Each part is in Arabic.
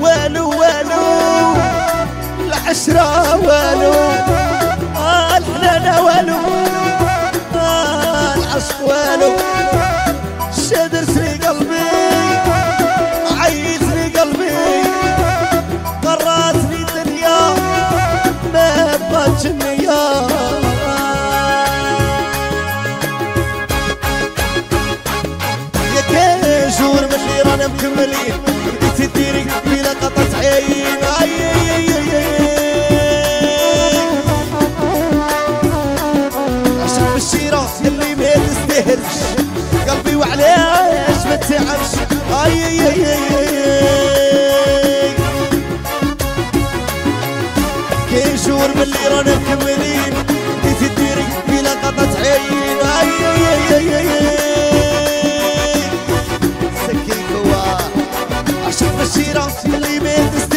والو والو العشرة والو آه الحنانة والو آه العشق والو بديتي ديري بلا عين أي أي أي عشق بالشيرة يلي ما تستاهلش. قلبي وعلاش ما تعبش أي أي أي أي أي. كاين شهور من اللي رانا مكملين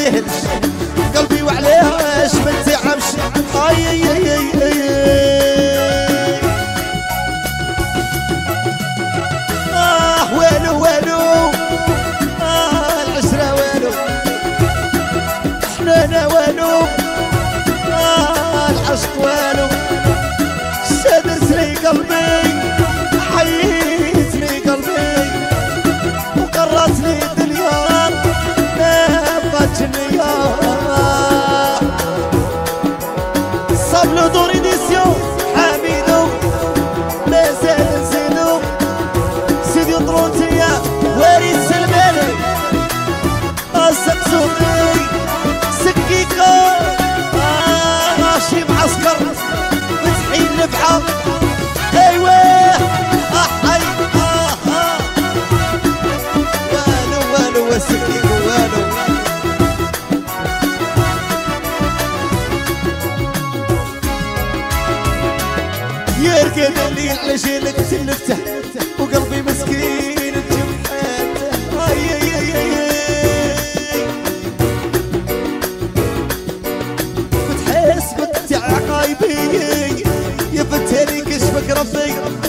تستاهلش قلبي تعبش أي أي أي أي والو آه العشرة والو حنانة والو آه العشق والو تلفته وقلبي مسكين الجمحات آي آي آي آي حاسبك تاع عقايبي يا كشفك ربي.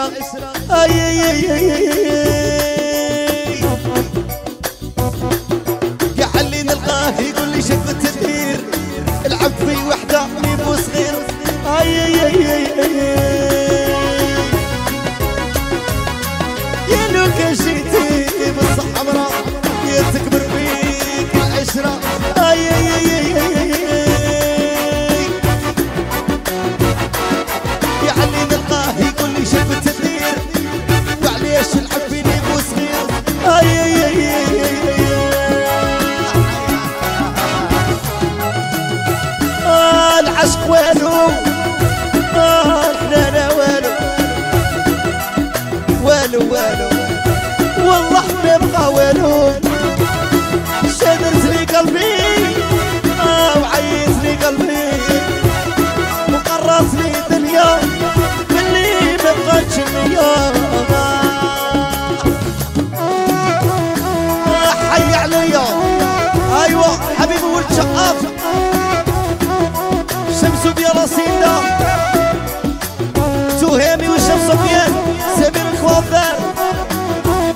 أي أي يا لو كان شمس بيا رصيدة تهامي وشمس سفيان سمير الخوافان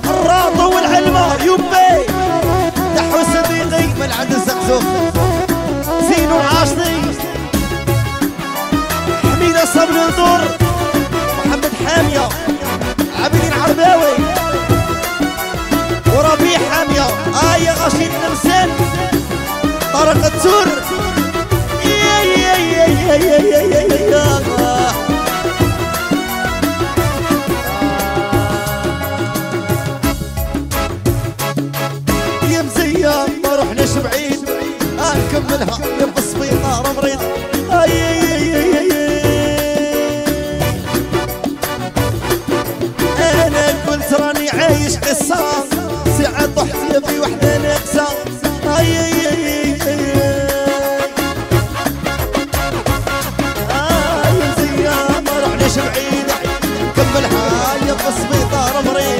الراطو والعلمة يبي دحو صديقي من عند الزقزوق زينو العاشري حميدة صبر الدور محمد حامية عابدين عرباوي وربيع حامية آية غشيد نمسان حرق التور يا يا يا يا يا يا يا يا يا يا مزيان ما رحناش بعيد نكملها يا بسبيطار مريض اي اي اي اي أنا قلت راني عايش قصه كملها يا سبيطار مريض.